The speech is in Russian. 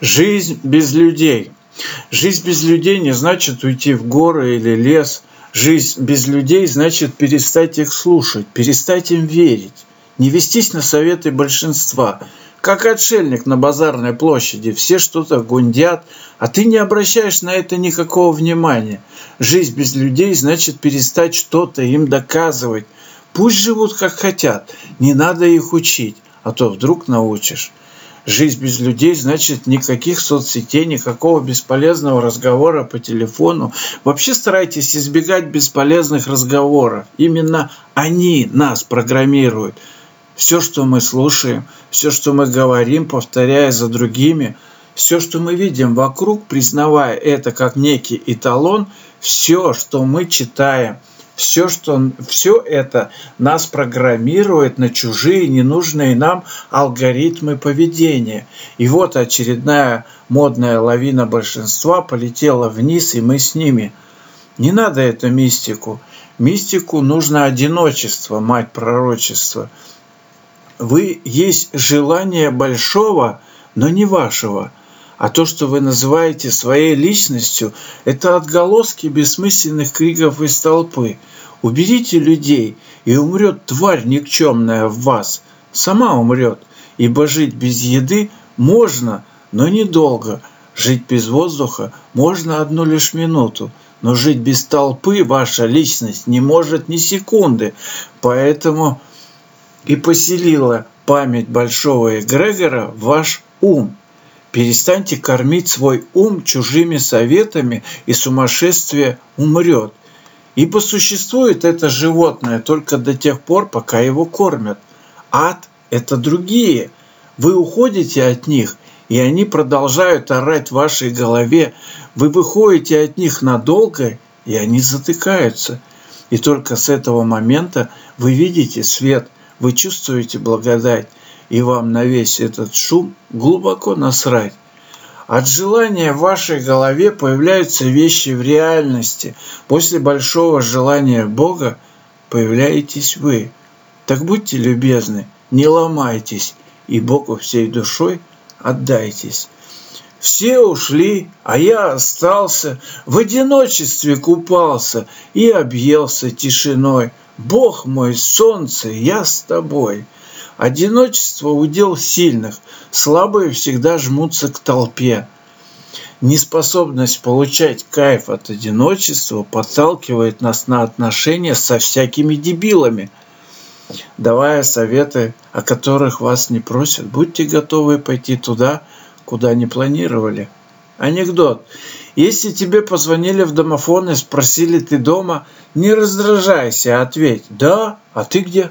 Жизнь без людей. Жизнь без людей не значит уйти в горы или лес. Жизнь без людей значит перестать их слушать, перестать им верить, не вестись на советы большинства. Как отшельник на базарной площади, все что-то гундят, а ты не обращаешь на это никакого внимания. Жизнь без людей значит перестать что-то им доказывать. Пусть живут как хотят, не надо их учить, а то вдруг научишь. Жизнь без людей значит никаких соцсетей, никакого бесполезного разговора по телефону. Вообще старайтесь избегать бесполезных разговоров. Именно они нас программируют. Все, что мы слушаем, все, что мы говорим, повторяя за другими, все, что мы видим вокруг, признавая это как некий эталон, все, что мы читаем – все, что, все это нас программирует на чужие, ненужные нам алгоритмы поведения. И вот очередная модная лавина большинства полетела вниз, и мы с ними. Не надо это мистику. Мистику нужно одиночество, мать пророчества. Вы есть желание большого, но не вашего – а то, что вы называете своей личностью, это отголоски бессмысленных криков из толпы. Уберите людей, и умрет тварь никчемная в вас. Сама умрет, ибо жить без еды можно, но недолго. Жить без воздуха можно одну лишь минуту. Но жить без толпы ваша личность не может ни секунды. Поэтому и поселила память большого эгрегора в ваш ум. Перестаньте кормить свой ум чужими советами, и сумасшествие умрет. Ибо существует это животное только до тех пор, пока его кормят. Ад – это другие. Вы уходите от них, и они продолжают орать в вашей голове. Вы выходите от них надолго, и они затыкаются. И только с этого момента вы видите свет, вы чувствуете благодать – и вам на весь этот шум глубоко насрать. От желания в вашей голове появляются вещи в реальности. После большого желания Бога появляетесь вы. Так будьте любезны, не ломайтесь, и Богу всей душой отдайтесь. Все ушли, а я остался, в одиночестве купался и объелся тишиной. Бог мой, солнце, я с тобой. Одиночество – удел сильных, слабые всегда жмутся к толпе. Неспособность получать кайф от одиночества подталкивает нас на отношения со всякими дебилами. Давая советы, о которых вас не просят, будьте готовы пойти туда, куда не планировали. Анекдот. Если тебе позвонили в домофон и спросили, ты дома, не раздражайся, ответь «Да, а ты где?»